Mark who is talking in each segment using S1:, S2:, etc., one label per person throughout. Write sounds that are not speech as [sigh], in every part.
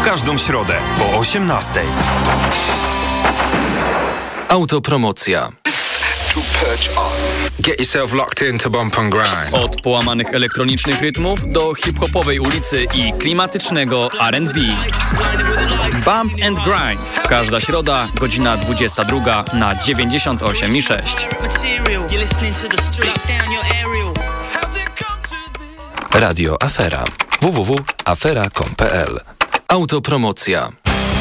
S1: W każdą środę po 18.
S2: Autopromocja.
S3: Get yourself locked in to bump and grind.
S4: Od połamanych elektronicznych rytmów do hip-hopowej ulicy i klimatycznego R&B. Bump and Grind. Każda środa, godzina 22 na 98 i 6.
S2: Radio Afera. www.afera.com.pl Autopromocja.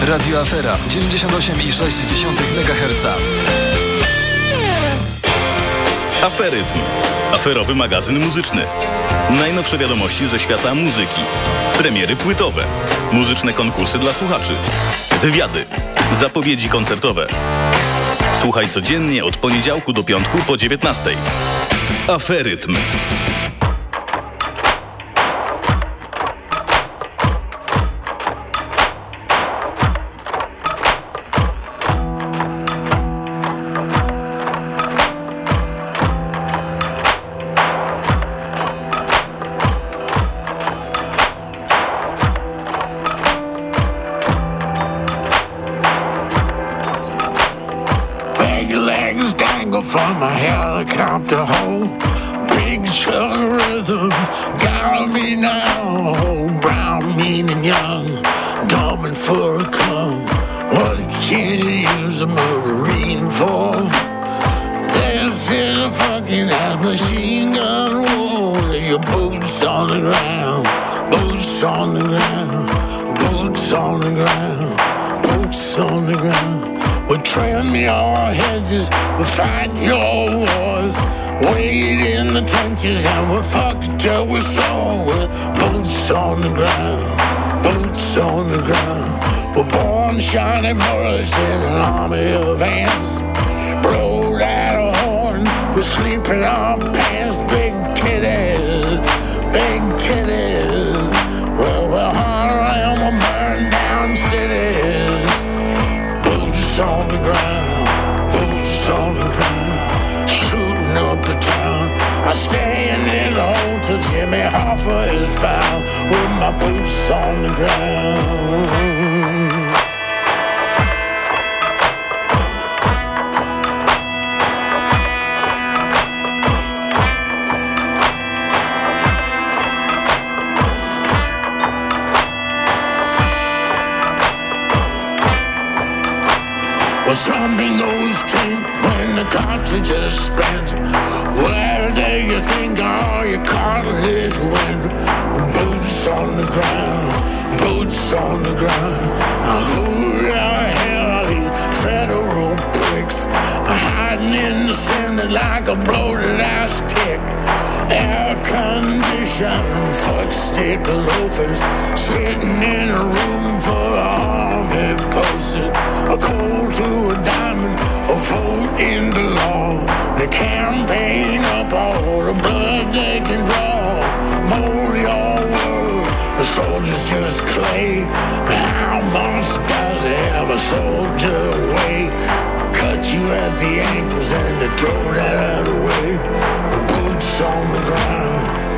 S2: Radio Afera 98,6 MHz.
S5: Aferytm. Aferowy magazyn muzyczny. Najnowsze wiadomości ze świata muzyki. Premiery płytowe. Muzyczne konkursy dla słuchaczy. Wywiady. Zapowiedzi koncertowe. Słuchaj codziennie od poniedziałku do piątku po 19. Aferytm.
S6: Fight your wars. Wait in the trenches and we'll fuck till we're sore with boots on the ground, boots on the ground. We're born shining bullets in an army of ants. Blow that horn, we're sleeping on pants, big titties, big titties. Well, we're hard around, we'll burn down cities. Boots on the ground, on the ground, shooting up the town. I stand in the hole till Jimmy Hoffa is found with my boots on the ground. Well, some bingoes drink when the cartridge is spent. Where do you think all your cartilage went? Boots on the ground, boots on the ground. Who the hell are these federal pricks? Uh, hiding in the Senate like a bloated ass tick. Air conditioned fuck stick loafers sitting in a room full of army posters. A cold to a diamond, a vote in the law. The campaign up all the blood they can draw. Mold your world, the soldiers just clay. How much does it have a soldier weigh? Cut you at the ankles and they throw that out away. Boots on the ground.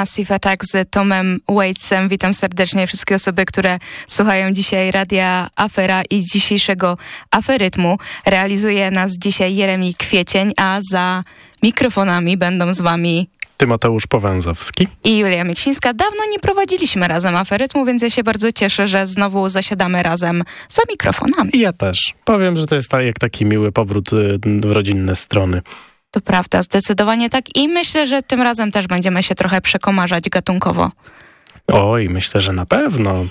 S7: Massive Attack z Tomem Waitsem. Witam serdecznie wszystkie osoby, które słuchają dzisiaj Radia Afera i dzisiejszego Aferytmu. Realizuje nas dzisiaj Jeremi Kwiecień, a za mikrofonami będą z wami
S8: Tymoteusz Powęzowski
S7: i Julia Mieksińska. Dawno nie prowadziliśmy razem aferytmu, więc ja się bardzo cieszę, że znowu zasiadamy razem za mikrofonami.
S8: I ja też. Powiem, że to jest tak, jak taki miły powrót y, w rodzinne strony.
S7: To prawda, zdecydowanie tak i myślę, że tym razem też będziemy się trochę przekomarzać gatunkowo.
S8: Oj, myślę, że na pewno.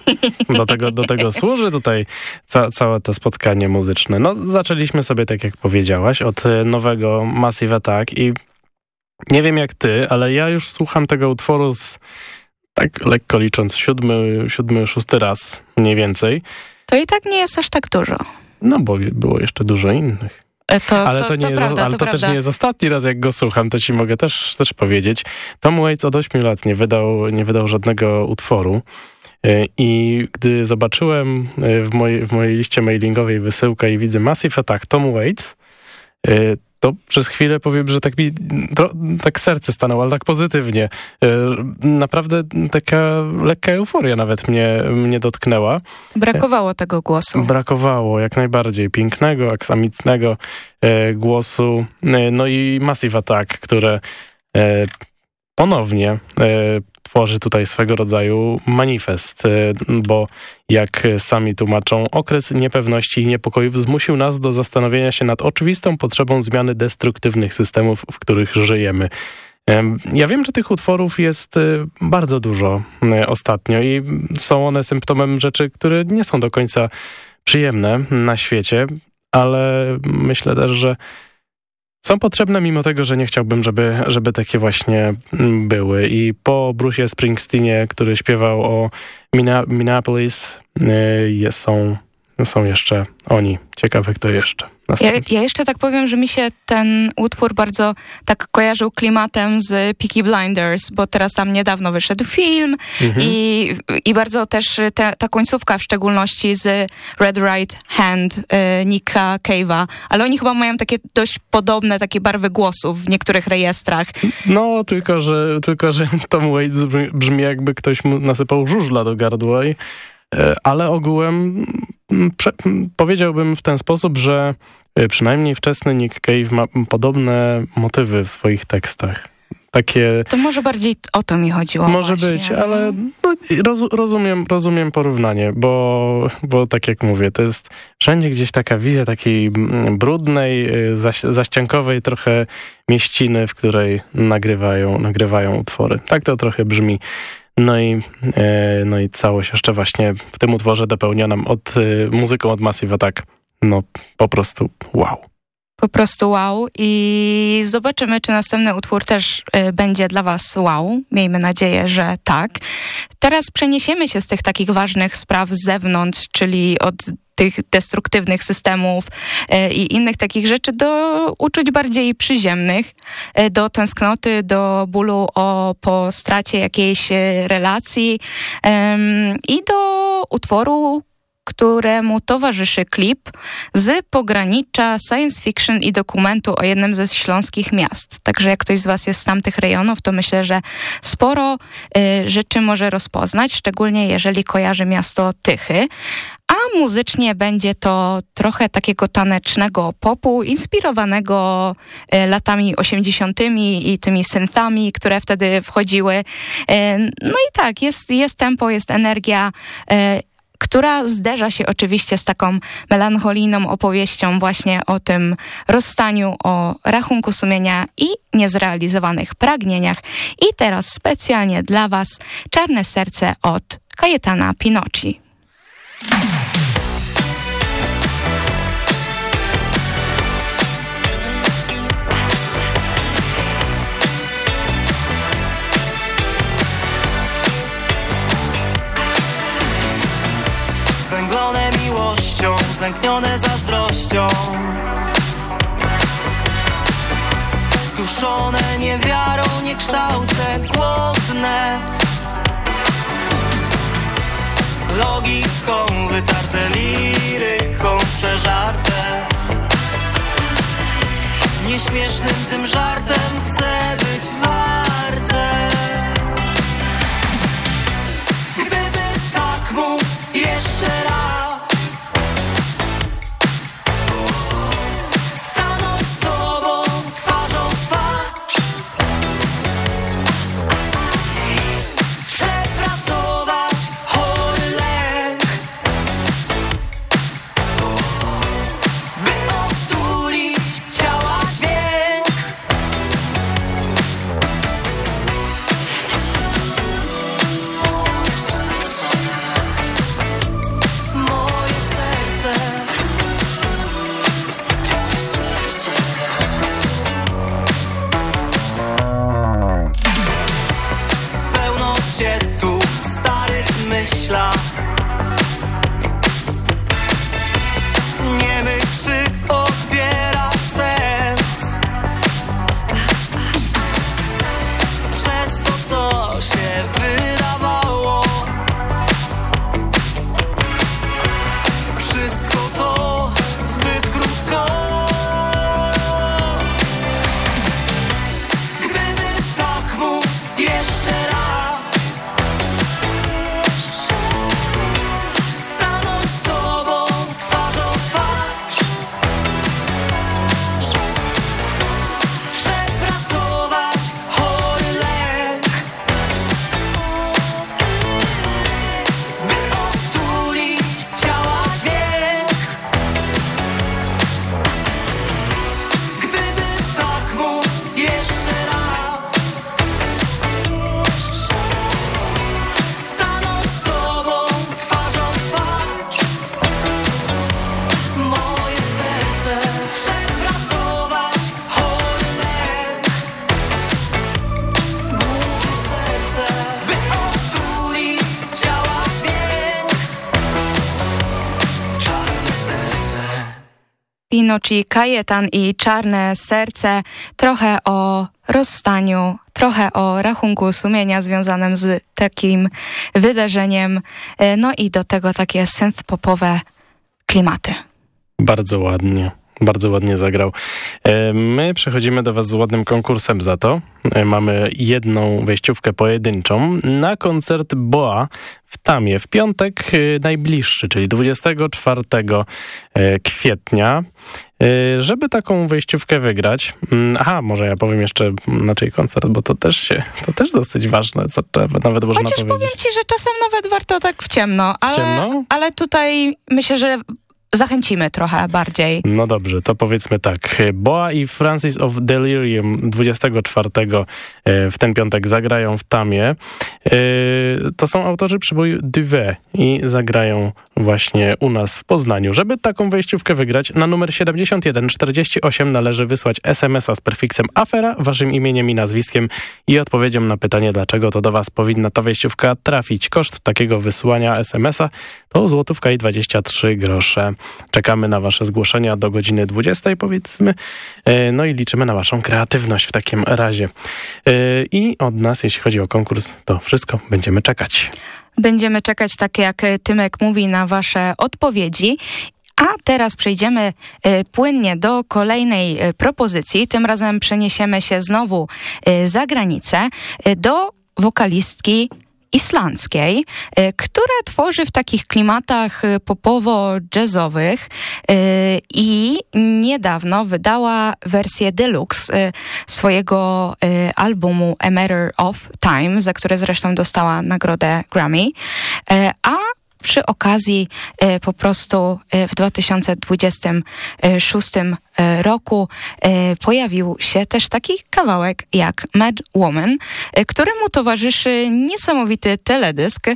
S8: Do tego, do tego służy tutaj ca całe to spotkanie muzyczne. No, zaczęliśmy sobie, tak jak powiedziałaś, od y, nowego Massive Attack i nie wiem jak ty, ale ja już słucham tego utworu z, tak lekko licząc, siódmy, siódmy, szósty raz mniej więcej.
S7: To i tak nie jest aż tak dużo.
S8: No, bo było jeszcze dużo innych.
S7: E, to,
S8: ale to, to, nie
S7: to
S8: jest,
S7: prawda,
S8: ale
S7: to, prawda.
S8: też nie jest ostatni raz, jak go słucham, to ci mogę też, też powiedzieć. Tom Waits od 8 lat nie wydał, nie wydał żadnego utworu. E, I gdy zobaczyłem e, w mojej, w mojej liście mailingowej wysyłkę i widzę Massive Attack Tom Waits, to przez chwilę powiem, że tak mi to, tak serce stanęło, ale tak pozytywnie. Naprawdę taka lekka euforia nawet mnie, mnie dotknęła.
S7: Brakowało tego głosu.
S8: Brakowało jak najbardziej pięknego, aksamitnego e, głosu. E, no i Massive Attack, które e, ponownie tworzy tutaj swego rodzaju manifest, bo jak sami tłumaczą, okres niepewności i niepokojów zmusił nas do zastanowienia się nad oczywistą potrzebą zmiany destruktywnych systemów, w których żyjemy. Ja wiem, że tych utworów jest bardzo dużo ostatnio i są one symptomem rzeczy, które nie są do końca przyjemne na świecie, ale myślę też, że są potrzebne mimo tego, że nie chciałbym, żeby, żeby takie właśnie były. I po Bruce'ie Springsteenie, który śpiewał o Minneapolis, są, są jeszcze oni. Ciekawe, kto jeszcze.
S7: Ja, ja, jeszcze tak powiem, że mi się ten utwór bardzo tak kojarzył klimatem z Peaky Blinders, bo teraz tam niedawno wyszedł film mhm. i, i bardzo też te, ta końcówka w szczególności z Red Right Hand y, Nicka Cave'a, ale oni chyba mają takie dość podobne takie barwy głosów w niektórych rejestrach.
S8: No, tylko że, tylko, że [laughs] Tom Waits brzmi, brzmi jakby ktoś mu nasypał żużla do gardła i ale ogółem powiedziałbym w ten sposób, że przynajmniej wczesny Nick Cave ma podobne motywy w swoich tekstach. Takie...
S7: To może bardziej o to mi chodziło
S8: Może
S7: właśnie.
S8: być, ale no, roz, rozumiem, rozumiem porównanie, bo, bo tak jak mówię, to jest wszędzie gdzieś taka wizja takiej brudnej, zaś, zaściankowej trochę mieściny, w której nagrywają, nagrywają utwory. Tak to trochę brzmi. No i, no i całość jeszcze właśnie w tym utworze dopełnia nam od muzyką od Massive Attack. No po prostu wow.
S7: Po prostu wow i zobaczymy, czy następny utwór też y, będzie dla was wow. Miejmy nadzieję, że tak. Teraz przeniesiemy się z tych takich ważnych spraw z zewnątrz, czyli od tych destruktywnych systemów y, i innych takich rzeczy do uczuć bardziej przyziemnych, y, do tęsknoty, do bólu o, po stracie jakiejś relacji i do utworu, któremu towarzyszy klip z pogranicza science fiction i dokumentu o jednym ze śląskich miast. Także jak ktoś z was jest z tamtych rejonów, to myślę, że sporo y, rzeczy może rozpoznać, szczególnie jeżeli kojarzy miasto Tychy. A muzycznie będzie to trochę takiego tanecznego popu, inspirowanego y, latami 80. i tymi synthami, które wtedy wchodziły. Y, no i tak, jest, jest tempo, jest energia która zderza się oczywiście z taką melancholijną opowieścią właśnie o tym rozstaniu, o rachunku sumienia i niezrealizowanych pragnieniach. I teraz specjalnie dla Was Czarne Serce od Kajetana Pinocci.
S9: Miłością znęknione zazdrością. Stuszone niewiarą, niekształte, głodne. Logiką wytarte, liryką przeżarte. Nieśmiesznym tym żartem chcę być
S7: Pinoci, Kajetan i Czarne Serce. Trochę o rozstaniu, trochę o rachunku sumienia związanym z takim wydarzeniem. E, No i do tego takie synth-popowe klimaty.
S8: Bardzo ładnie. Bardzo ładnie zagrał. E, My przechodzimy do was z ładnym konkursem za to. E, Mamy jedną wejściówkę pojedynczą na koncert Boa w Tamie w piątek e, najbliższy, czyli 24 e, kwietnia. Żeby taką wejściówkę wygrać, mm, aha, może ja powiem jeszcze na czyj koncert, bo to też się, to też dosyć ważne, co nawet można
S7: Chociaż
S8: powiedzieć.
S7: powiem ci, że czasem nawet warto tak w ciemno, ale,
S8: ciemno?
S7: ale tutaj myślę, że zachęcimy trochę bardziej.
S8: No dobrze, to powiedzmy tak. Boa i Francis of Delirium 24 e, w ten piątek zagrają w Tamie. E, To są autorzy przyboju Duvet i zagrają właśnie u nas w Poznaniu. Żeby taką wejściówkę wygrać, na numer 7148 należy wysłać SMS-a z prefiksem afera, waszym imieniem i nazwiskiem i odpowiedzią na pytanie, dlaczego to do was powinna ta wejściówka trafić. Koszt takiego wysłania SMS-a to złotówka i 23 grosze. Czekamy na wasze zgłoszenia do godziny 20 powiedzmy. E, No i liczymy na waszą kreatywność w takim razie. E, I od nas, jeśli chodzi o konkurs, to wszystko. Będziemy czekać.
S7: Będziemy czekać, tak jak Tymek mówi, na wasze odpowiedzi. A teraz przejdziemy e, płynnie do kolejnej propozycji. Tym razem przeniesiemy się znowu za granicę do wokalistki islandzkiej, e, która tworzy w takich klimatach e, popowo-jazzowych e, i niedawno wydała wersję deluxe swojego albumu A Matter of Time, za które zresztą dostała nagrodę Grammy, a przy okazji po prostu w 2026 e, roku e, pojawił się też taki kawałek jak Mad Woman, e, któremu towarzyszy niesamowity teledysk,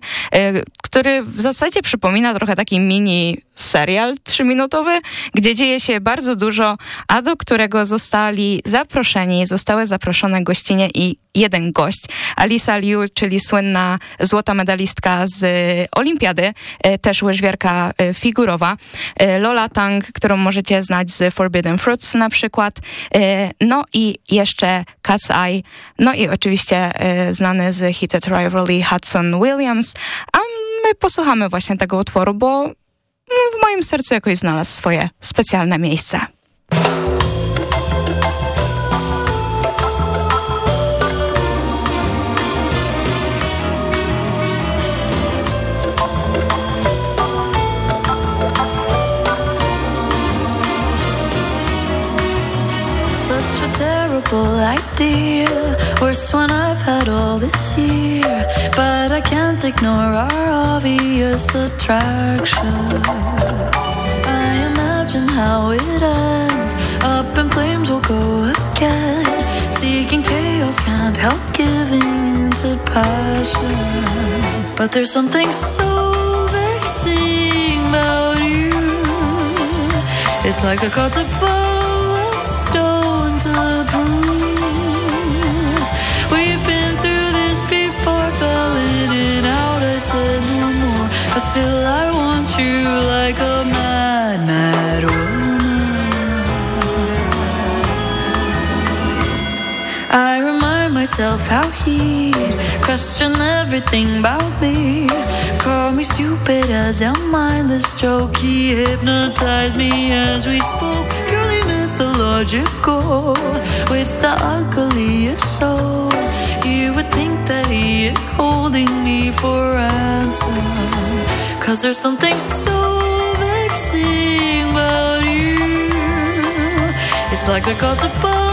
S7: który w zasadzie przypomina trochę taki mini serial trzyminutowy, gdzie dzieje się bardzo dużo, a do którego zostali zaproszeni, zostały zaproszone gościnie i jeden gość, Alisa Liu, czyli słynna złota medalistka z olimpiady, też łyżwiarka figurowa, Lola Tang, którą możecie znać z Forbidden Fruits na przykład, no i jeszcze Cass Eye, no i oczywiście znany z Heated Rivalry Hudson Williams, a my posłuchamy właśnie tego utworu, bo w moim sercu jakoś znalazł swoje specjalne miejsce.
S10: Terrible idea. Worst one I've had all this year. But I can't ignore our obvious attraction. I imagine how it ends. Up in flames we'll go again. Seeking chaos can't help giving into passion. But there's something so vexing about you. It's like the gods above myself how he'd question everything about me. Call me stupid as a mindless joke. He hypnotized me as we spoke. Purely mythological With the ugliest soul. You would think that he is holding me for ransom. Cause there's something so vexing about you. It's like the gods above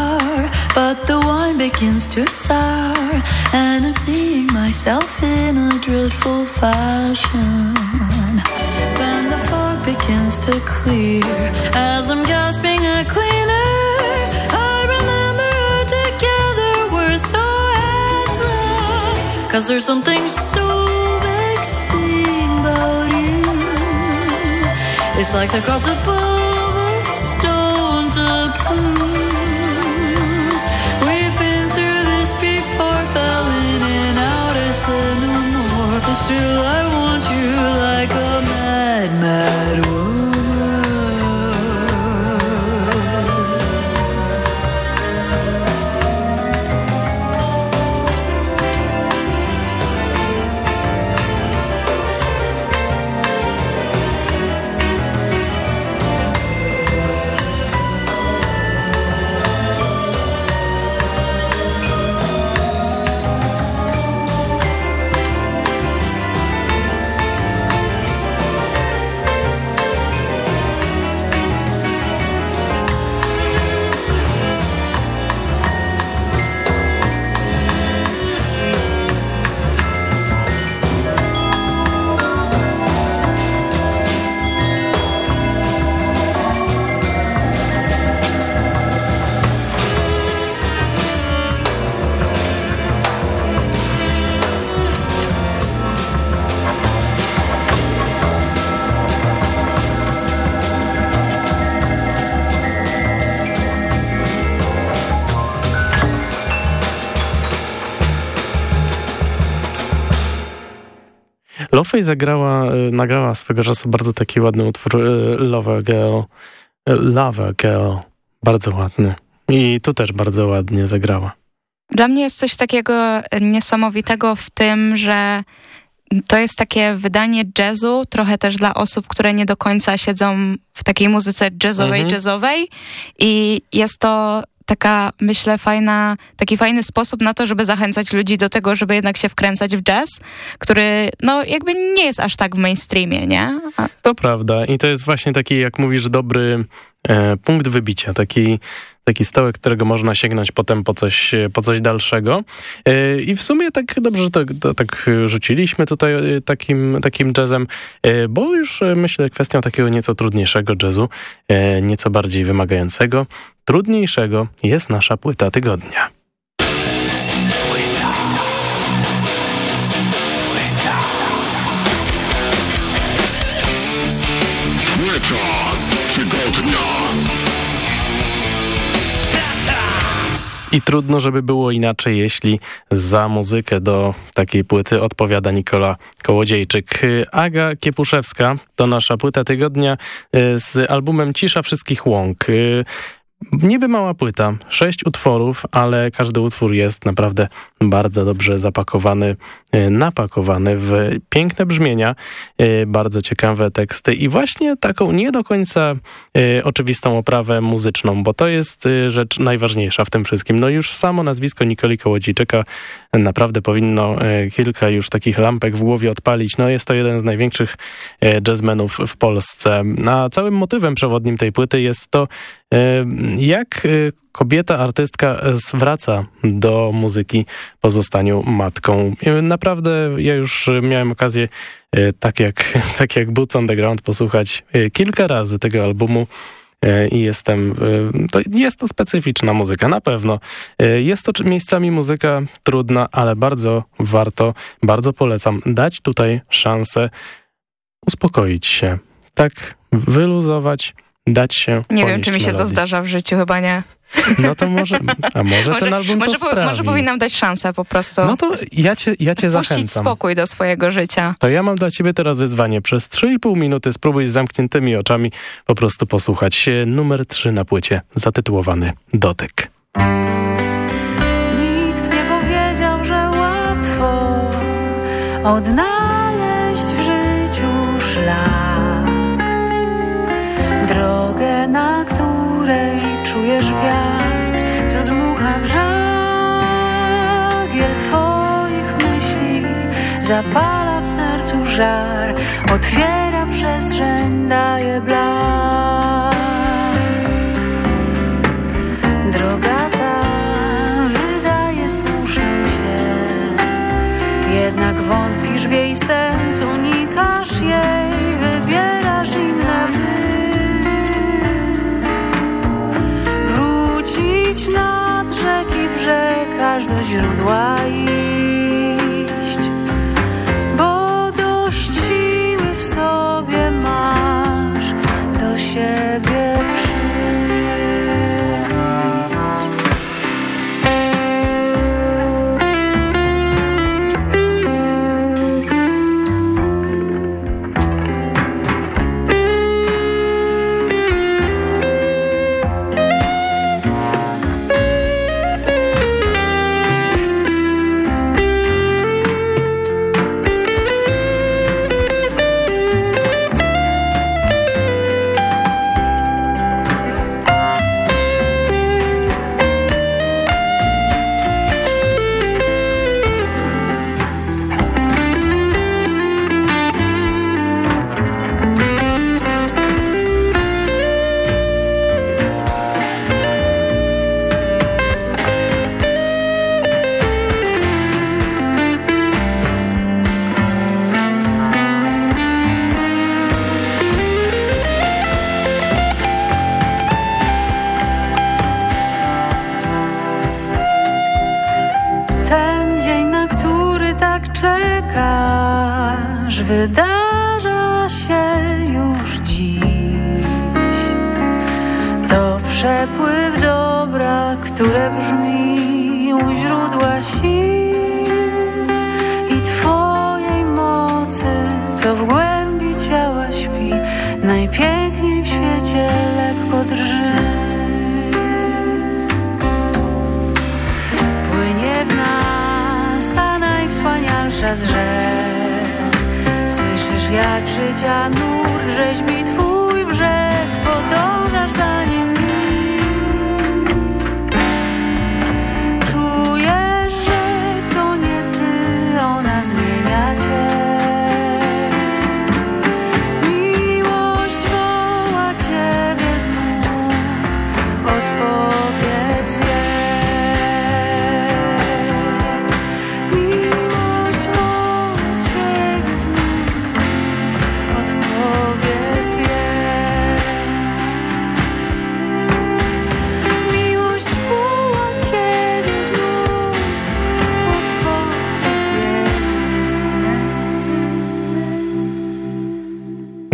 S10: but the wine begins to sour, and I'm seeing myself in a dreadful fashion. Then the fog begins to clear as I'm gasping a cleaner. I remember together we're so cause there's something so vexing about you. It's like the gods above to love
S8: Lofej zagrała, y, nagrała swego czasu bardzo taki ładny utwór y, Love Girl. Y, Love Girl. Bardzo ładny. I tu też bardzo ładnie zagrała.
S7: Dla mnie jest coś takiego niesamowitego w tym, że to jest takie wydanie jazzu, trochę też dla osób, które nie do końca siedzą w takiej muzyce jazzowej,
S8: Mhm.
S7: jazzowej i jest to taka, myślę, fajna, taki fajny sposób na to, żeby zachęcać ludzi do tego, żeby jednak się wkręcać w jazz, który no jakby nie jest aż tak w mainstreamie, nie? A,
S8: To prawda i to jest właśnie taki, jak mówisz, dobry punkt wybicia, taki, taki stołek, którego można sięgnąć potem po coś, e, po coś dalszego. E, I w sumie tak dobrze, że to, to tak rzuciliśmy tutaj e, takim, takim jazzem, e, bo już e, myślę kwestią takiego nieco trudniejszego jazzu, e, nieco bardziej wymagającego, trudniejszego jest nasza płyta tygodnia. I trudno, żeby było inaczej, jeśli za muzykę do takiej płyty odpowiada Nikola Kołodziejczyk. Aga Kiepuszewska to nasza płyta tygodnia y, z albumem Cisza Wszystkich Łąk. Niby mała płyta, sześć utworów, ale każdy utwór jest naprawdę bardzo dobrze zapakowany, y, napakowany w piękne brzmienia, y, bardzo ciekawe teksty i właśnie taką nie do końca y, oczywistą oprawę muzyczną, bo to jest rzecz najważniejsza w tym wszystkim. No już samo nazwisko Nikoli Kołodziejczyka naprawdę powinno kilka już takich lampek w głowie odpalić. No jest to jeden z największych jazzmenów w Polsce. A całym motywem przewodnim tej płyty jest to, jak y, kobieta, artystka zwraca do muzyki po zostaniu matką. Naprawdę ja już y, miałem okazję y, tak jak, [laughs] tak jak Boots on the Ground posłuchać y, kilka razy tego albumu i jestem, to jest to specyficzna muzyka, na pewno. Jest to miejscami muzyka trudna, ale bardzo warto, bardzo polecam dać tutaj szansę uspokoić się, tak wyluzować, dać się
S7: nie wiem, czy mi się to
S8: melodii.
S7: zdarza w życiu, chyba nie.
S8: No to może, a może, ten album
S7: może,
S8: to sprawi.
S7: może powinnam dać szansę po prostu.
S8: No to ja cię, ja cię zachęcam.
S7: spokój do swojego życia.
S8: To ja mam dla ciebie teraz wyzwanie. Przez 3,5 minuty spróbuj z zamkniętymi oczami po prostu posłuchać e, numer 3 na płycie, zatytułowany Dotyk.
S10: Nikt nie powiedział, że łatwo odnaleźć w życiu na której czujesz wiatr, co dmucha żagiel twoich myśli, zapala w sercu żar, otwiera przestrzeń, daje blask. Droga ta wydaje słuszną się Jednak wątpisz w jej sens, unikasz jej Wybierasz brzeg Aż do źródła życia nur rzeźbi twój brzeg Podążasz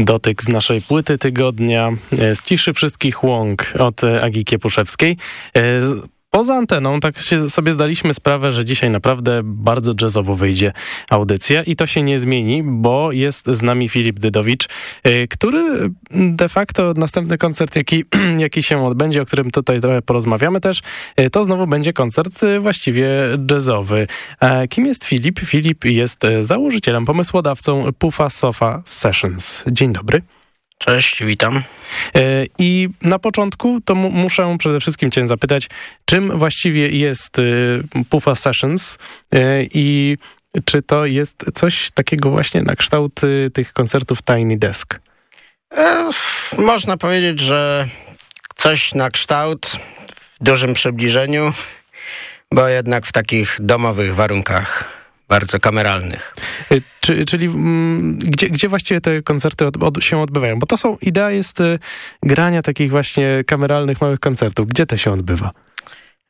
S8: Dotyk z naszej płyty tygodnia, e, z ciszy wszystkich łąk od e, Agi Kiepuszewskiej. Poza anteną tak się sobie zdaliśmy sprawę, że dzisiaj naprawdę bardzo jazzowo wyjdzie audycja i to się nie zmieni, bo jest z nami Filip Dydowicz, e, który de facto następny koncert, jaki, [clears throat] jaki się odbędzie, o którym tutaj trochę porozmawiamy też, e, to znowu będzie koncert e, właściwie jazzowy. E, Kim jest Filip? Filip jest założycielem, pomysłodawcą Pufa Sofa Sessions. Dzień dobry.
S11: Cześć, witam.
S8: E, I na początku to mu- muszę przede wszystkim cię zapytać, czym właściwie jest e, Pufa Sessions e, i czy to jest coś takiego właśnie na kształt e, tych koncertów Tiny Desk?
S11: E, można powiedzieć, że coś na kształt w dużym przybliżeniu, bo jednak w takich domowych warunkach, bardzo kameralnych.
S8: E, Czy, czyli mm, gdzie, gdzie właściwie te koncerty od, od, się odbywają? Bo to są, idea jest e, grania takich właśnie kameralnych małych koncertów. Gdzie to się odbywa?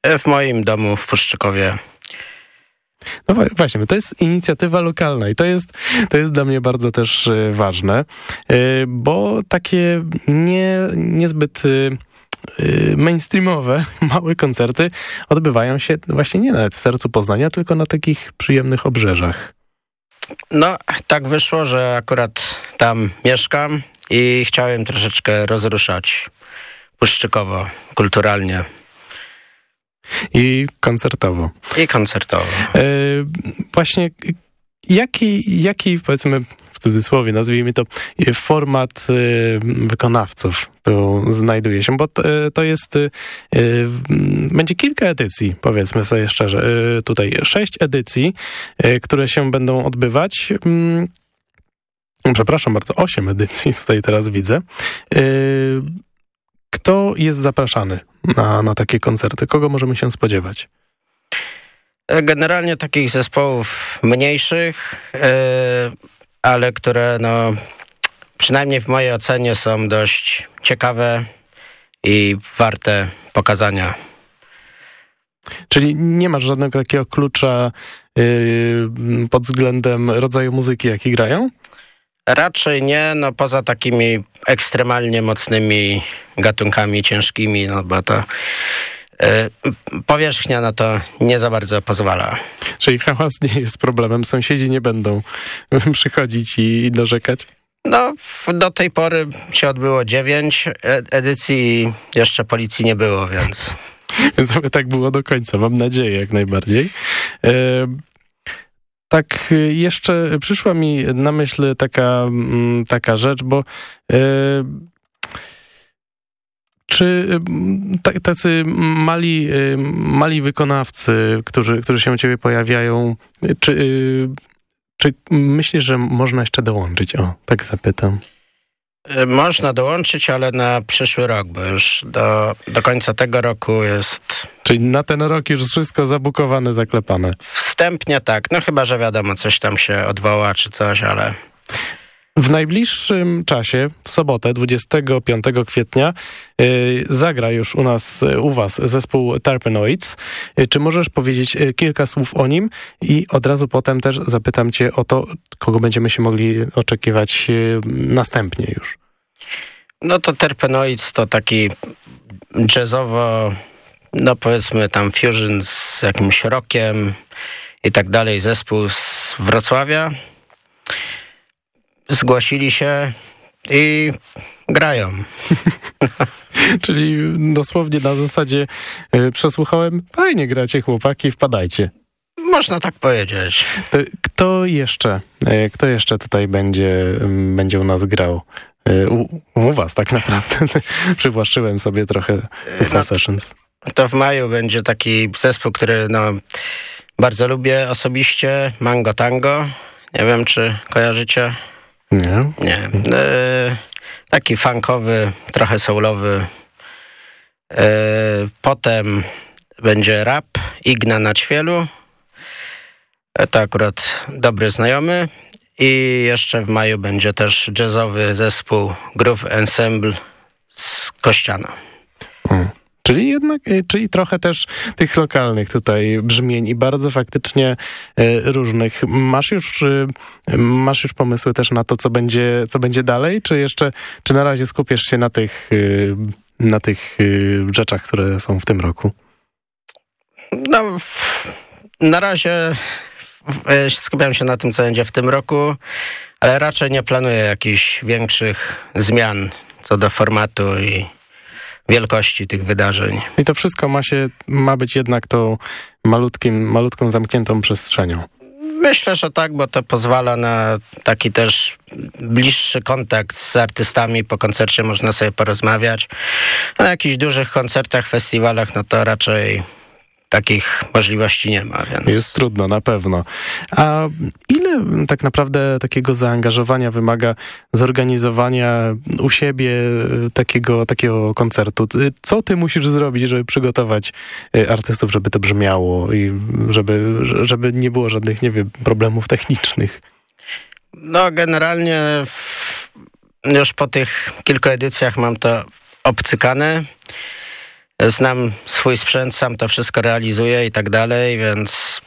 S11: E, W moim domu w Puszczykowie.
S8: No właśnie, to jest inicjatywa lokalna i to jest, to jest dla mnie bardzo też ważne, bo takie nie, niezbyt mainstreamowe, [laughs] małe koncerty odbywają się właśnie nie nawet w sercu Poznania, tylko na takich przyjemnych obrzeżach.
S11: No, tak wyszło, że akurat tam mieszkam i chciałem troszeczkę rozruszać Puszczykowo kulturalnie
S8: I koncertowo.
S11: i koncertowo.
S8: E, właśnie jaki, jaki powiedzmy w cudzysłowie nazwijmy to e, format e, wykonawców tu znajduje się, bo to, e, to jest będzie kilka edycji, powiedzmy sobie szczerze, tutaj sześć edycji, które się będą odbywać. Mm, Przepraszam bardzo, osiem edycji [laughs] tutaj teraz widzę. Kto jest zapraszany na, na takie koncerty? Kogo możemy się spodziewać?
S11: E, Generalnie takich zespołów mniejszych, e, ale które no, przynajmniej w mojej ocenie są dość ciekawe i warte pokazania.
S8: Czyli nie masz żadnego takiego klucza yy, pod względem rodzaju muzyki, jaki grają?
S11: Raczej nie, no poza takimi ekstremalnie mocnymi gatunkami ciężkimi, no bo to powierzchnia na to nie za bardzo pozwala.
S8: Czyli hałas nie jest problemem, sąsiedzi nie będą [laughs] przychodzić i, i narzekać?
S11: No, do tej pory się odbyło dziewięć e- edycji i jeszcze policji nie było, więc... [laughs]
S8: Więc aby tak było do końca, mam nadzieję jak najbardziej. E, tak y, jeszcze przyszła mi na myśl taka, mm, taka rzecz, bo e, czy ta- tacy mali, y, mali wykonawcy, którzy, którzy się u ciebie pojawiają, y, czy, y, czy myślisz, że można jeszcze dołączyć? O, tak zapytam.
S11: Można dołączyć, ale na przyszły rok, bo już do, do końca tego roku jest
S8: Czyli na ten rok już wszystko zabukowane, zaklepane.
S11: wstępnie tak. No chyba, że wiadomo, coś tam się odwoła czy coś, ale
S8: W najbliższym czasie, w sobotę, 25 kwietnia, y, zagra już u nas, y, u was zespół Terpenoids. Y, Czy możesz powiedzieć kilka słów o nim? I od razu potem też zapytam cię o to, kogo będziemy się mogli oczekiwać następnie już.
S11: no to Terpenoids to taki jazzowo, no powiedzmy tam fusion z jakimś rockiem i tak dalej, zespół z Wrocławia. Zgłosili się i grają. [laughs]
S8: Czyli dosłownie na zasadzie y, przesłuchałem, fajnie gracie chłopaki, wpadajcie.
S11: Można tak powiedzieć.
S8: To kto jeszcze, e, kto jeszcze tutaj będzie, m, będzie u nas grał? E, U, u was tak naprawdę. [laughs] Przywłaszczyłem sobie trochę
S11: No,
S8: Sessions.
S11: To w maju będzie taki zespół, który no, bardzo lubię osobiście. Mango Tango. Nie wiem, czy kojarzycie?
S8: Nie?
S11: Nie. E, taki funkowy, trochę soulowy. E, potem będzie rap Igna na ćwielu. E, to akurat dobry znajomy. I jeszcze w maju będzie też jazzowy zespół Groove Ensemble z Kościana.
S8: Hmm. Czyli jednak, e, czyli trochę też tych lokalnych tutaj brzmień i bardzo faktycznie e, różnych. Masz już, e, masz już pomysły też na to, co będzie, co będzie dalej, czy jeszcze, czy na razie skupiesz się na tych, na tych rzeczach, które są w tym roku?
S11: No, na razie skupiam się na tym, co będzie w tym roku, ale raczej nie planuję jakichś większych zmian co do formatu i wielkości tych wydarzeń.
S8: I to wszystko ma się, ma być jednak tą malutkim, malutką zamkniętą przestrzenią.
S11: Myślę, że tak, bo to pozwala na taki też bliższy kontakt z artystami. Po koncercie można sobie porozmawiać. Na jakichś dużych koncertach, festiwalach, no to raczej takich możliwości nie ma. Więc...
S8: Jest trudno, na pewno. A ile tak naprawdę takiego zaangażowania wymaga zorganizowania u siebie takiego, takiego koncertu? Co ty musisz zrobić, żeby przygotować y, artystów, żeby to brzmiało i żeby, żeby nie było żadnych, nie wiem, problemów technicznych?
S11: No, generalnie w, już po tych kilku edycjach mam to obcykane. Znam swój sprzęt, sam to wszystko realizuję i tak dalej, więc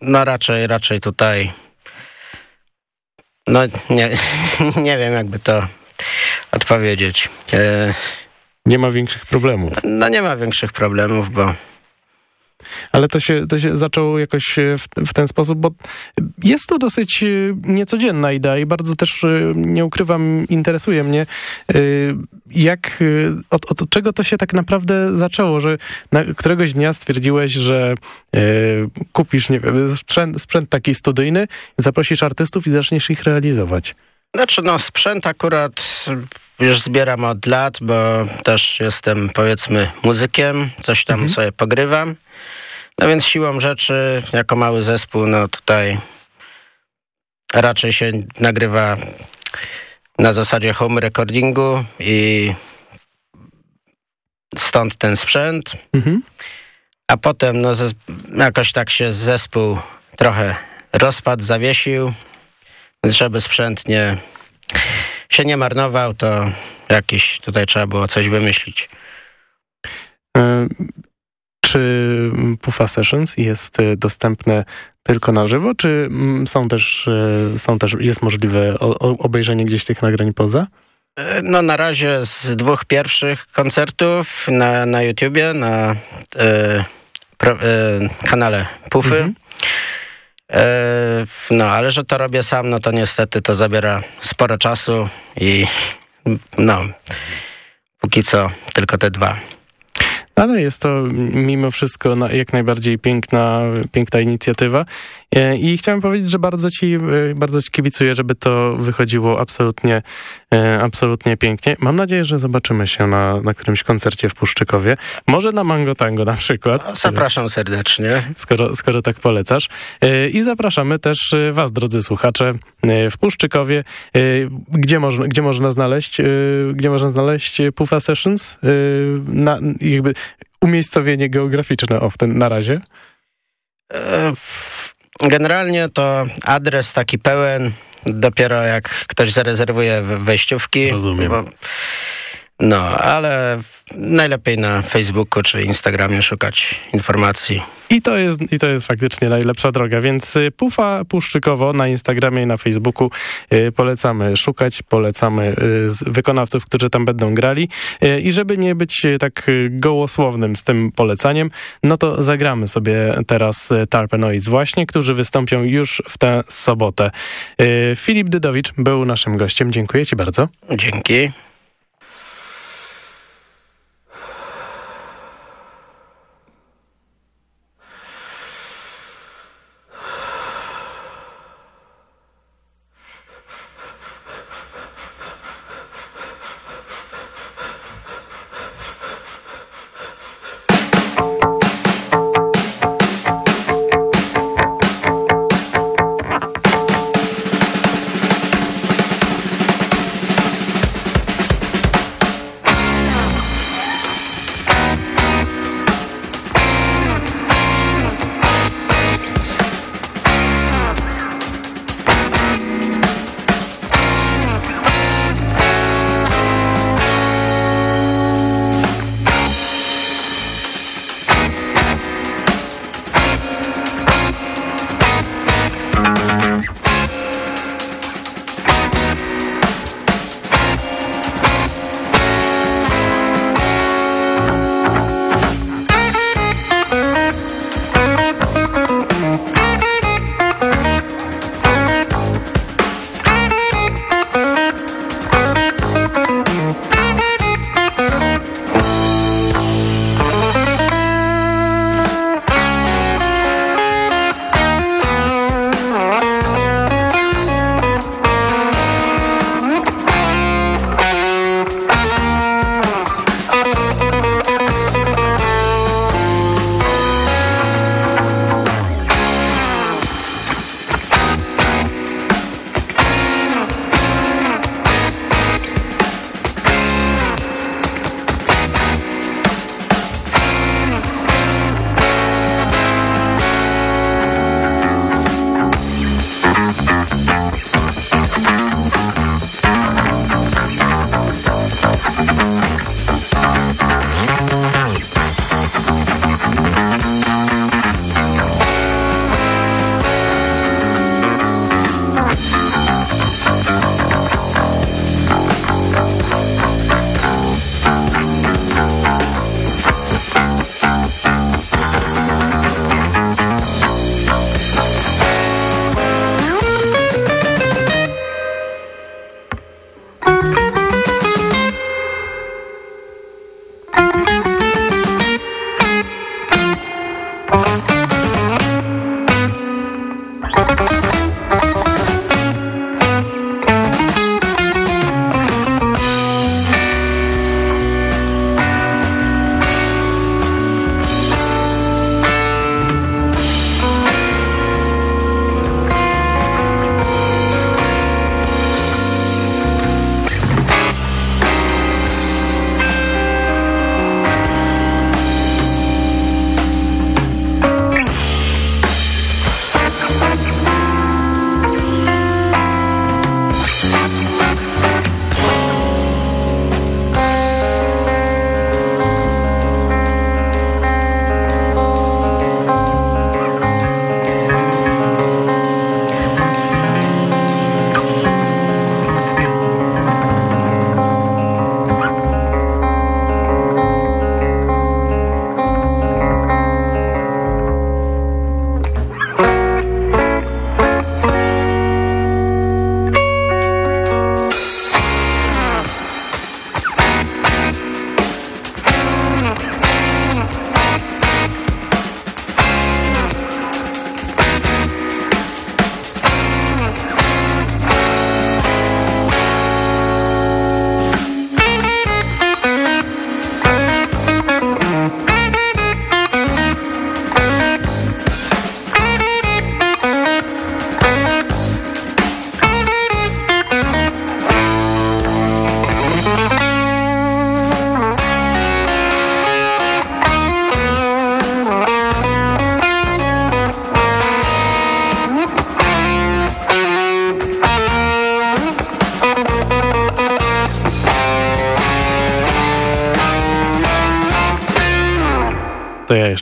S11: no raczej, raczej tutaj no nie, [laughs] nie wiem jakby to odpowiedzieć. E,
S8: Nie ma większych problemów.
S11: no nie ma większych problemów, bo
S8: Ale to się, to się zaczęło jakoś e, w, w ten sposób, bo jest to dosyć e, niecodzienna idea i bardzo też, e, nie ukrywam, interesuje mnie, jak, od, od czego to się tak naprawdę zaczęło, że któregoś dnia stwierdziłeś, że kupisz, nie wiem, sprzęt, sprzęt taki studyjny, zaprosisz artystów i zaczniesz ich realizować.
S11: Znaczy, no sprzęt akurat już zbieram od lat, bo też jestem, powiedzmy, muzykiem, coś tam sobie pogrywam. No więc siłą rzeczy, jako mały zespół, no tutaj raczej się nagrywa na zasadzie home recordingu i stąd ten sprzęt.
S8: Mhm.
S11: A potem no, jakoś tak się zespół trochę rozpadł, zawiesił. Żeby sprzęt nie, się nie marnował, to jakiś tutaj trzeba było coś wymyślić.
S8: E, Czy Pufa Sessions jest e, dostępne tylko na żywo, czy mm, są też, e, są też jest możliwe obejrzenie gdzieś tych nagrań poza?
S11: No na razie z dwóch pierwszych koncertów na, na YouTubie, na e, pro, e, kanale Pufy.
S8: Mhm.
S11: E, no ale że to robię sam, no to niestety to zabiera sporo czasu i no póki co tylko te dwa.
S8: Ale jest to mimo wszystko jak najbardziej piękna, piękna inicjatywa i chciałem powiedzieć, że bardzo ci, e, bardzo ci kibicuję, żeby to wychodziło absolutnie, e, absolutnie pięknie. Mam nadzieję, że zobaczymy się na, na którymś koncercie w Puszczykowie. Może na Mango Tango na przykład.
S11: No, Zapraszam serdecznie.
S8: skoro, skoro tak polecasz. E, I zapraszamy też e, was, drodzy słuchacze, e, w Puszczykowie. E, Gdzie można, gdzie można znaleźć, e, gdzie można znaleźć e, Pufa Sessions? E, Na, jakby umiejscowienie geograficzne o, w ten, na razie.
S11: E, Generalnie to adres taki pełen dopiero jak ktoś zarezerwuje wejściówki.
S8: Rozumiem.
S11: Bo, no, ale najlepiej na Facebooku czy Instagramie szukać informacji.
S8: I to jest, i to jest faktycznie najlepsza droga, więc y, Pufa Puszczykowo na Instagramie i na Facebooku y, polecamy szukać, polecamy y, wykonawców, którzy tam będą grali i żeby nie być tak gołosłownym z tym polecaniem, no to zagramy sobie teraz Tarpenoids właśnie, którzy wystąpią już w tę sobotę. Filip Dydowicz był naszym gościem, dziękuję ci bardzo.
S11: Dzięki.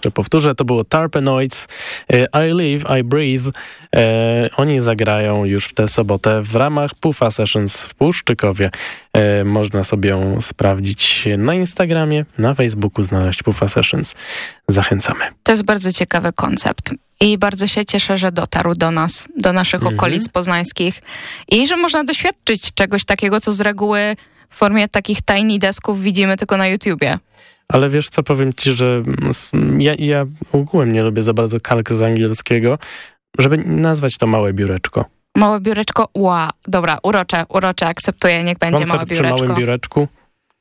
S8: Jeszcze powtórzę. To było Tarpenoids, e, I Live, I Breathe. E, oni zagrają już w tę sobotę w ramach Pufa Sessions w Puszczykowie. E, można sobie ją sprawdzić na Instagramie, na Facebooku, znaleźć Pufa Sessions. Zachęcamy.
S7: To jest bardzo ciekawy koncept i bardzo się cieszę, że dotarł do nas, do naszych mhm. okolic poznańskich i że można doświadczyć czegoś takiego, co z reguły w formie takich tiny desków widzimy tylko na YouTubie.
S8: Ale wiesz co, powiem ci, że ja, ja ogółem nie lubię za bardzo kalk z angielskiego, żeby nazwać to małe biureczko.
S7: Małe biureczko? Ła, dobra, urocze, urocze, akceptuję, niech będzie
S8: Koncert
S7: małe biureczko.
S8: przy małym biureczku?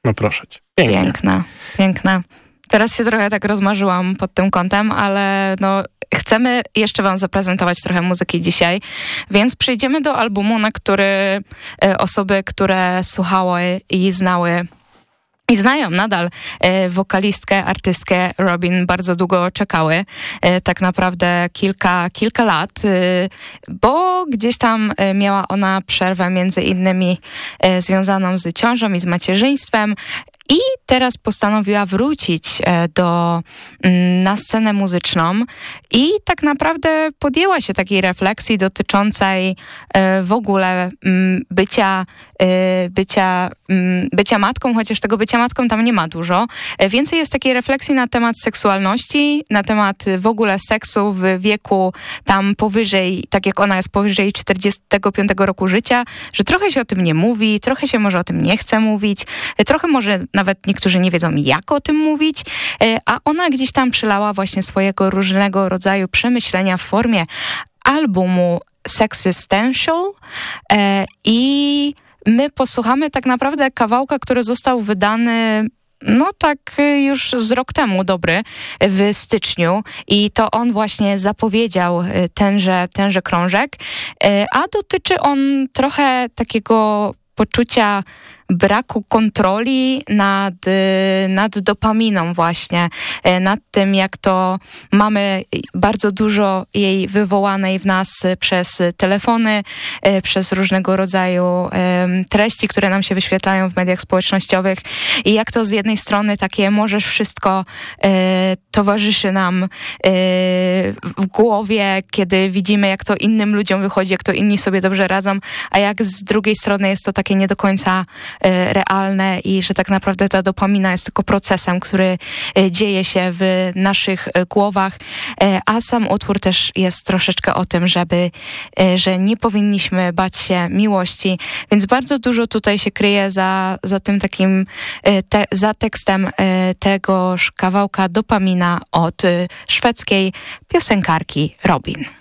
S8: No proszę cię.
S7: Pięknie. Piękne, piękne. Teraz się trochę tak rozmarzyłam pod tym kątem, ale no chcemy jeszcze wam zaprezentować trochę muzyki dzisiaj, więc przejdziemy do albumu, na który e, osoby, które słuchały i znały i znają nadal e, wokalistkę, artystkę Robin, bardzo długo czekały, e, tak naprawdę kilka, kilka lat, e, bo gdzieś tam e, miała ona przerwę między innymi e, związaną z ciążą i z macierzyństwem i teraz postanowiła wrócić e, do, mm, na scenę muzyczną i tak naprawdę podjęła się takiej refleksji dotyczącej e, w ogóle mm, bycia, e, bycia, mm, bycia matką, chociaż tego bycia matką tam nie ma dużo. Więcej jest takiej refleksji na temat seksualności, na temat w ogóle seksu w wieku tam powyżej, tak jak ona jest powyżej 45 roku życia, że trochę się o tym nie mówi, trochę się może o tym nie chce mówić, trochę może nawet niektórzy nie wiedzą, jak o tym mówić, e, a ona gdzieś tam przylała właśnie swojego różnego rodzaju przemyślenia w formie albumu Sexistential e, i my posłuchamy tak naprawdę kawałka, który został wydany no tak już z rok temu dobry, w styczniu. I to on właśnie zapowiedział e, tenże, tenże krążek, a dotyczy on trochę takiego poczucia braku kontroli nad, y, nad dopaminą właśnie, e, nad tym, jak to mamy bardzo dużo jej wywołanej w nas przez telefony, e, przez różnego rodzaju treści, które nam się wyświetlają w mediach społecznościowych. I jak to z jednej strony takie możesz wszystko towarzyszy nam w głowie, kiedy widzimy, jak to innym ludziom wychodzi, jak to inni sobie dobrze radzą, a jak z drugiej strony jest to takie nie do końca realne i że tak naprawdę ta dopamina jest tylko procesem, który e, dzieje się w naszych e, głowach, a sam utwór też jest troszeczkę o tym, żeby, że nie powinniśmy bać się miłości, więc bardzo dużo tutaj się kryje za, za tym takim, te, za tekstem tegoż kawałka dopamina od szwedzkiej piosenkarki Robin.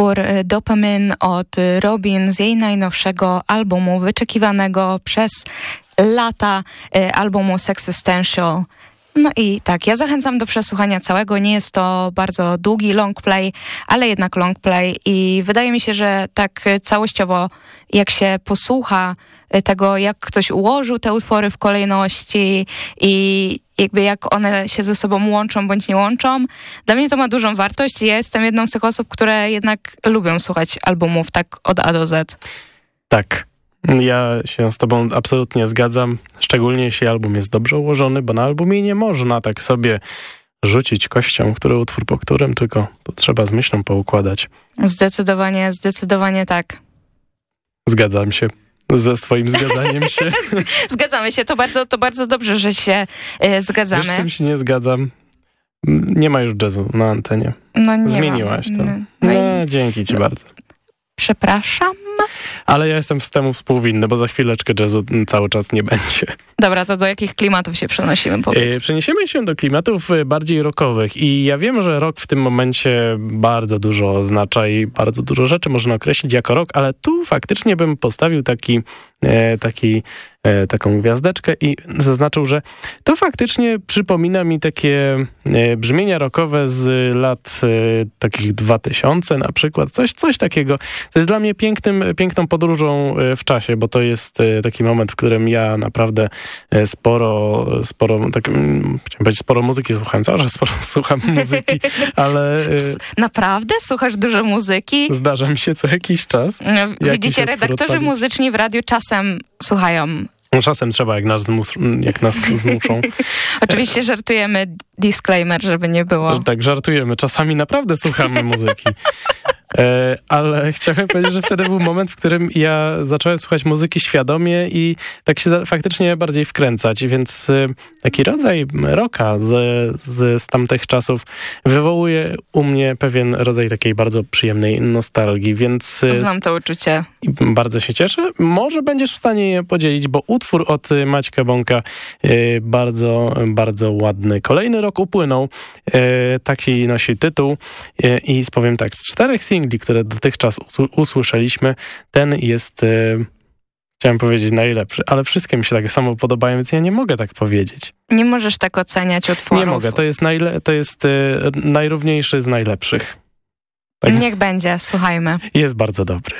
S7: Utwór e, Dopamine od Robin z jej najnowszego albumu, wyczekiwanego przez lata e, albumu Sexistential. No i tak, ja zachęcam do przesłuchania całego. Nie jest to bardzo długi long play, ale jednak long play i wydaje mi się, że tak całościowo, jak się posłucha e, tego, jak ktoś ułożył te utwory w kolejności i jakby jak one się ze sobą łączą bądź nie łączą, dla mnie to ma dużą wartość ja jestem jedną z tych osób, które jednak lubią słuchać albumów tak od A do Z.
S8: Tak, ja się z tobą absolutnie zgadzam, szczególnie jeśli album jest dobrze ułożony, bo na albumie nie można tak sobie rzucić kością, który utwór po którym, tylko to trzeba z myślą poukładać.
S7: Zdecydowanie, zdecydowanie tak.
S8: Zgadzam się ze swoim zgadzaniem się. [laughs]
S7: Zgadzamy się, to bardzo, to bardzo dobrze, że się e, zgadzamy.
S8: Wiesz, z czym się nie zgadzam? Nie ma już jazzu na antenie.
S7: No nie
S8: Zmieniłaś
S7: ma.
S8: to.
S7: No,
S8: no,
S7: no
S8: dzięki ci no. bardzo.
S7: Przepraszam?
S8: Ale ja jestem z temu współwinny, bo za chwileczkę jazzu cały czas nie będzie.
S7: Dobra, to do jakich klimatów się przenosimy, powiedz?
S8: Yy, przeniesiemy się do klimatów e, bardziej rockowych i ja wiem, że rok w tym momencie bardzo dużo oznacza i bardzo dużo rzeczy można określić jako rok, ale tu faktycznie bym postawił taki, e, taki e, taką gwiazdeczkę i zaznaczył, że to faktycznie przypomina mi takie e, brzmienia rockowe z lat e, takich 2000 na przykład, coś, coś takiego. To jest dla mnie pięknym, piękną podróżą e, w czasie, bo to jest taki moment, w którym ja naprawdę sporo, sporo tak, mm, chciałem powiedzieć, sporo muzyki słuchałem, cały czas sporo [laughs] słucham muzyki, [laughs] ale...
S7: Naprawdę? Słuchasz dużo muzyki?
S8: Zdarza mi się co jakiś czas.
S7: No, widzicie, redaktorzy muzyczni w radiu czasem słuchają
S8: Czasem trzeba, jak nas, zmus jak nas zmuszą. [laughs]
S7: Oczywiście żartujemy, disclaimer, żeby nie było.
S8: Tak, żartujemy. Czasami naprawdę słuchamy muzyki. [laughs] E, ale [laughs] chciałem powiedzieć, że wtedy był moment, w którym ja zacząłem słuchać muzyki świadomie i tak się faktycznie bardziej wkręcać, więc e, taki rodzaj rocka z, z, z tamtych czasów wywołuje u mnie pewien rodzaj takiej bardzo przyjemnej nostalgii, więc...
S7: E, Znam to uczucie.
S8: Bardzo się cieszę. Może będziesz w stanie je podzielić, bo utwór od Maćka Bąka bardzo, bardzo ładny. Kolejny rok upłynął, taki nosi tytuł i powiem tak, z czterech singli singli, które dotychczas usłyszeliśmy, ten jest, e, chciałem powiedzieć, najlepszy, ale wszystkie mi się tak samo podobają, więc ja nie mogę tak powiedzieć.
S7: Nie możesz tak oceniać utworów.
S8: Nie mogę, to jest, najle to jest e, najrówniejszy z najlepszych.
S7: Tak? Niech będzie, słuchajmy.
S8: Jest bardzo dobry.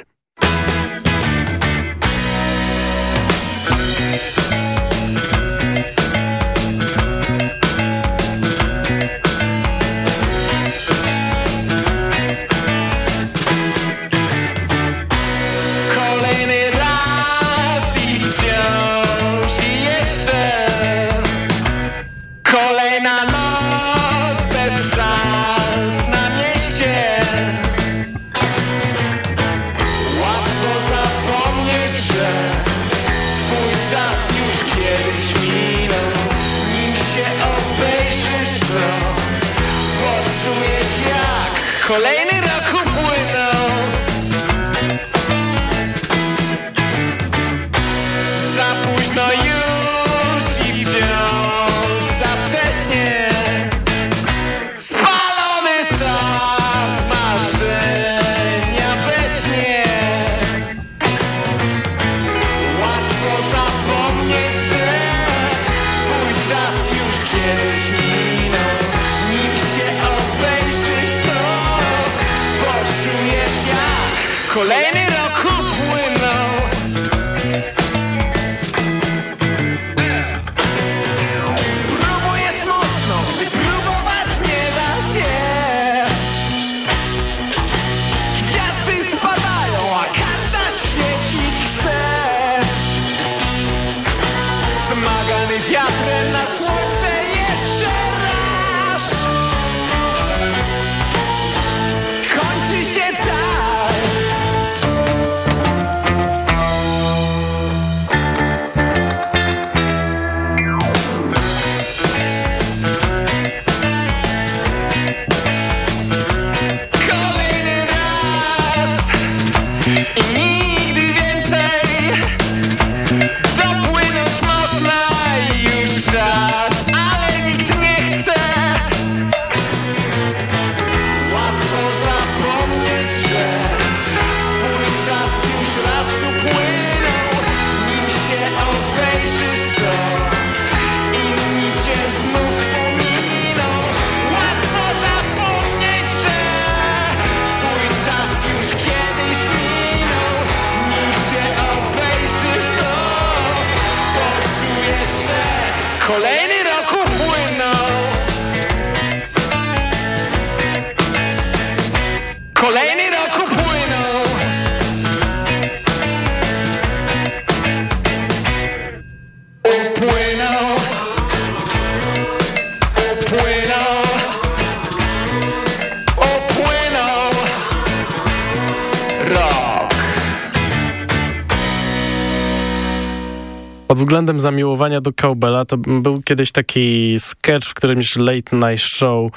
S8: Względem zamiłowania do cowbella, to był kiedyś taki sketch w którymś late night show e,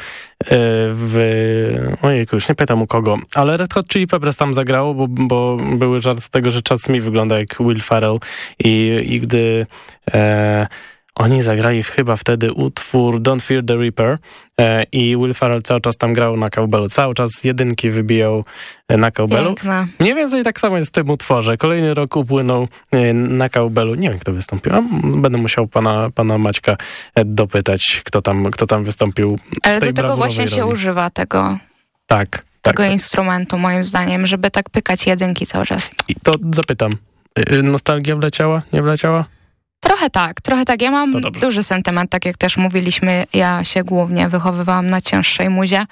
S8: w... Ojejku, już nie pytam u kogo, ale Red Hot Chili Peppers tam zagrało, bo, bo były żart z tego, że Chad Smith wygląda jak Will Ferrell i, i gdy... E, oni zagrali chyba wtedy utwór Don't Fear the Reaper e, i Will Ferrell cały czas tam grał na cowbellu. Cały czas jedynki wybijał e, na cowbellu.
S7: Piękne.
S8: Mniej więcej tak samo jest w tym utworze. Kolejny rok upłynął e, na cowbellu. Nie wiem, kto wystąpił. Będę musiał pana, pana Maćka e, dopytać, kto tam, kto tam wystąpił
S7: Ale do tego właśnie się
S8: roli.
S7: używa tego,
S8: Tak, tak.
S7: tego
S8: tak.
S7: instrumentu, moim zdaniem, żeby tak pykać jedynki cały czas.
S8: I to zapytam. E, e, Nostalgia wleciała? Nie wleciała?
S7: Trochę tak, trochę tak. Ja mam duży sentyment, tak jak też mówiliśmy, ja się głównie wychowywałam na cięższej muzie,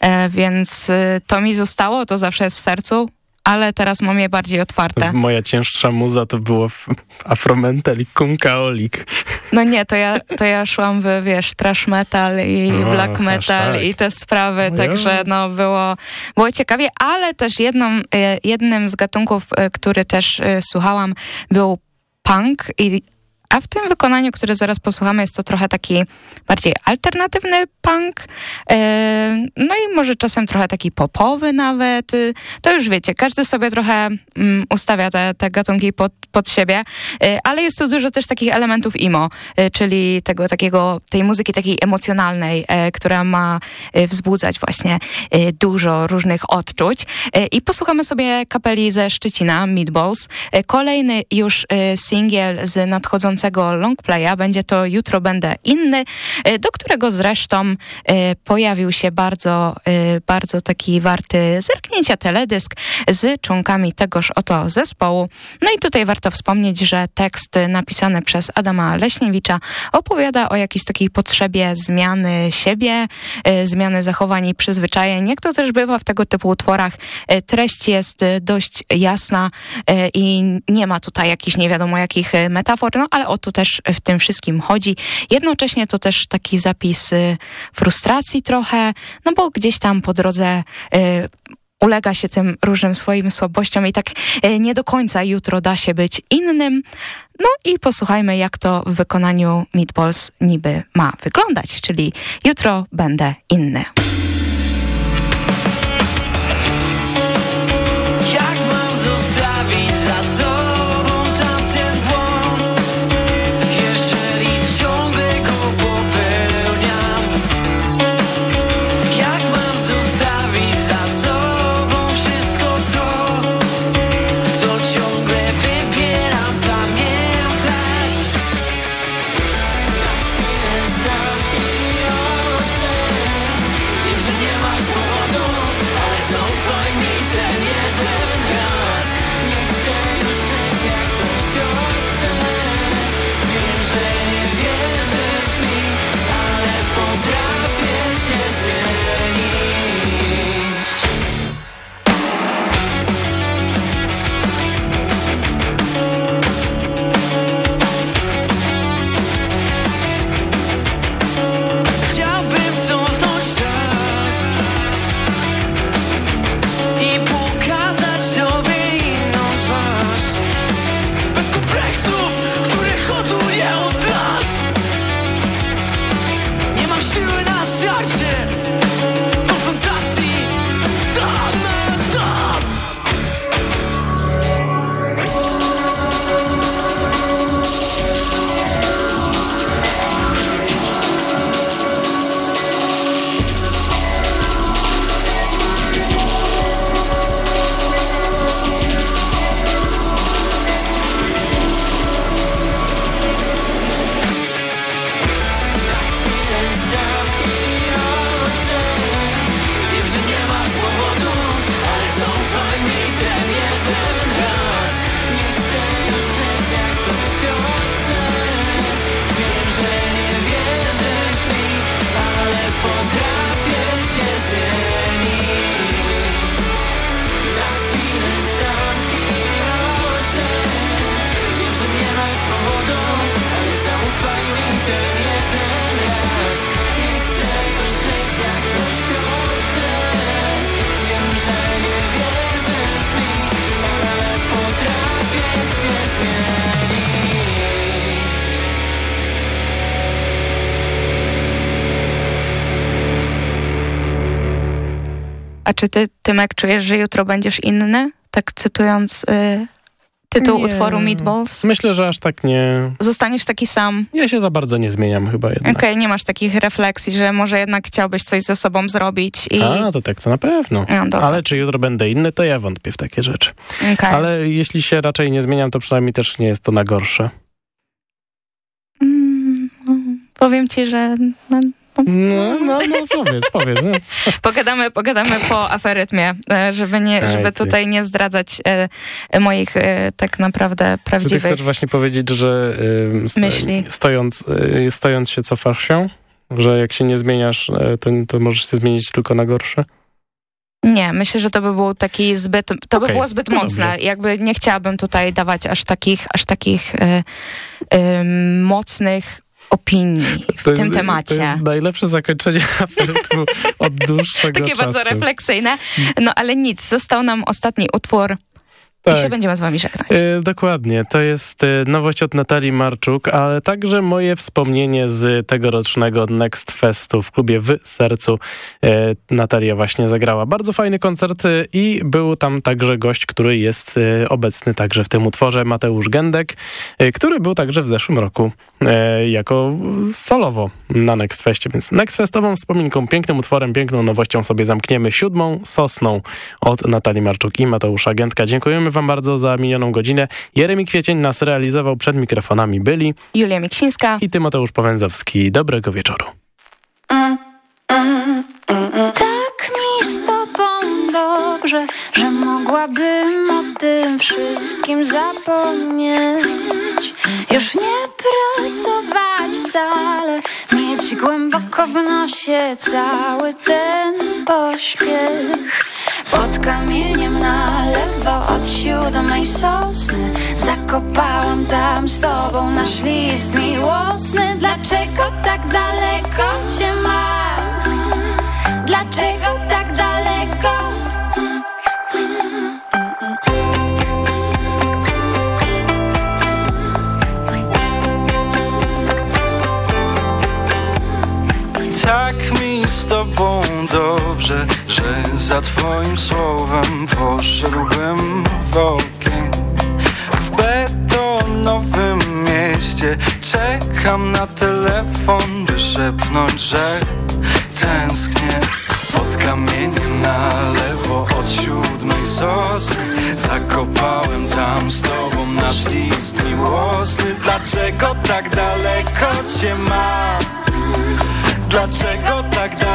S7: e, więc y, to mi zostało, to zawsze jest w sercu, ale teraz mam je bardziej otwarte.
S8: Moja cięższa muza to było Afromental i Kunkaolik.
S7: No nie, to ja, to ja szłam w, wiesz, trash metal i
S8: O,
S7: black
S8: aż
S7: metal
S8: tak.
S7: i te sprawy,
S8: O
S7: także no było, było ciekawie, ale też jedną, e, jednym z gatunków, e, który też słuchałam, był punk i a w tym wykonaniu, które zaraz posłuchamy, jest to trochę taki bardziej alternatywny punk, e, no i może czasem trochę taki popowy nawet. To już wiecie, każdy sobie trochę mm, ustawia te, te gatunki pod, pod siebie, e, ale jest tu dużo też takich elementów emo, e, czyli tego takiego, tej muzyki takiej emocjonalnej, która ma wzbudzać właśnie dużo różnych odczuć. I posłuchamy sobie kapeli ze Szczecina, Meatballs. Kolejny już singiel z nadchodzącego longplaya będzie to Jutro będę inny, e, do którego zresztą e, pojawił się bardzo, e, bardzo taki warty zerknięcia teledysk z członkami tegoż oto zespołu. No i tutaj warto wspomnieć, że tekst napisany przez Adama Leśniewicza opowiada o jakiejś takiej potrzebie zmiany siebie, zmiany zachowań i przyzwyczajeń. Jak to też bywa w tego typu utworach, treść jest dość jasna i nie ma tutaj jakichś nie wiadomo jakich metafor, no ale o to też w tym wszystkim chodzi. Jednocześnie to też taki zapis e, frustracji trochę, no bo gdzieś tam po drodze e, ulega się tym różnym swoim słabościom i tak e, nie do końca jutro da się być innym. No i posłuchajmy, jak to w wykonaniu Meatballs niby ma wyglądać, czyli jutro będę inny.
S12: Jak mam zostawić za
S7: czy ty, Tymek, czujesz, że jutro będziesz inny? Tak cytując y, tytuł
S8: Nie.
S7: utworu Meatballs.
S8: Myślę, że aż tak nie...
S7: Zostaniesz taki sam?
S8: Ja się za bardzo nie zmieniam chyba jednak.
S7: Okej, nie masz takich refleksji, że może jednak chciałbyś coś ze sobą zrobić i...
S8: A, to tak, to na pewno.
S7: No.
S8: Ale czy jutro będę inny, to ja wątpię w takie rzeczy.
S7: Okej.
S8: Ale jeśli się raczej nie zmieniam, to przynajmniej też nie jest to na gorsze.
S7: Mm, no, powiem ci, że... No,
S8: No, no, no powiedz, powiedz. no. [laughs]
S7: Pogadamy, pogadamy po aferytmie, e, żeby, nie, żeby tutaj nie zdradzać e, e, moich tak naprawdę
S8: Czy ty
S7: prawdziwych...
S8: chcesz właśnie powiedzieć, że y, sto,
S7: Myśli.
S8: stojąc, y, stojąc się cofasz się? Że jak się nie zmieniasz, y, to, to możesz się zmienić tylko na gorsze?
S7: Nie, myślę, że to by był taki zbyt, to by
S8: Okej,
S7: było zbyt mocne.
S8: dobrze.
S7: Jakby nie chciałabym tutaj dawać aż takich, aż takich e, e, mocnych opinii w
S8: To jest-
S7: tym temacie.
S8: To jest najlepsze zakończenie [laughs] aferytmu od dłuższego
S7: Takie
S8: czasu.
S7: bardzo refleksyjne. No ale nic, został nam ostatni utwór i
S8: Tak.
S7: się będziemy z wami żegnać.
S8: E, dokładnie, to jest e, nowość od Natalii Marczuk, ale także moje wspomnienie z tegorocznego Next Festu w klubie w sercu. E, Natalia właśnie zagrała bardzo fajny koncert i był tam także gość, który jest obecny także w tym utworze, Mateusz Gędek, który był także w zeszłym roku jako solowo na Next Festie, więc Next Festową wspominką, pięknym utworem, piękną nowością sobie zamkniemy siódmą sosną od Natalii Marczuk i Mateusza Gędka. Dziękujemy wam bardzo za minioną godzinę. Jeremi Kwiecień nas realizował, przed mikrofonami byli
S7: Julia Miksińska
S8: i Tymoteusz Powęzowski. Dobrego wieczoru.
S10: Tak mi z tobą dobrze, że mogłabym o tym wszystkim zapomnieć. Już nie pracować wcale, mieć głęboko w nosie cały ten pośpiech. Pod kamieniem na lewo od siódmej sosny Zakopałam tam z tobą nasz list miłosny Dlaczego tak daleko cię mam? Dlaczego tak daleko?
S13: Tak tobą dobrze, że za twoim słowem poszedłbym w ogień W betonowym mieście czekam na telefon, by szepnąć, że tęsknię Pod kamieniem na lewo od siódmej sosny Zakopałem tam z tobą nasz list miłosny Dlaczego tak daleko cię mam? Dlaczego tak daleko?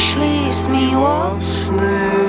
S10: Nasz list miłosny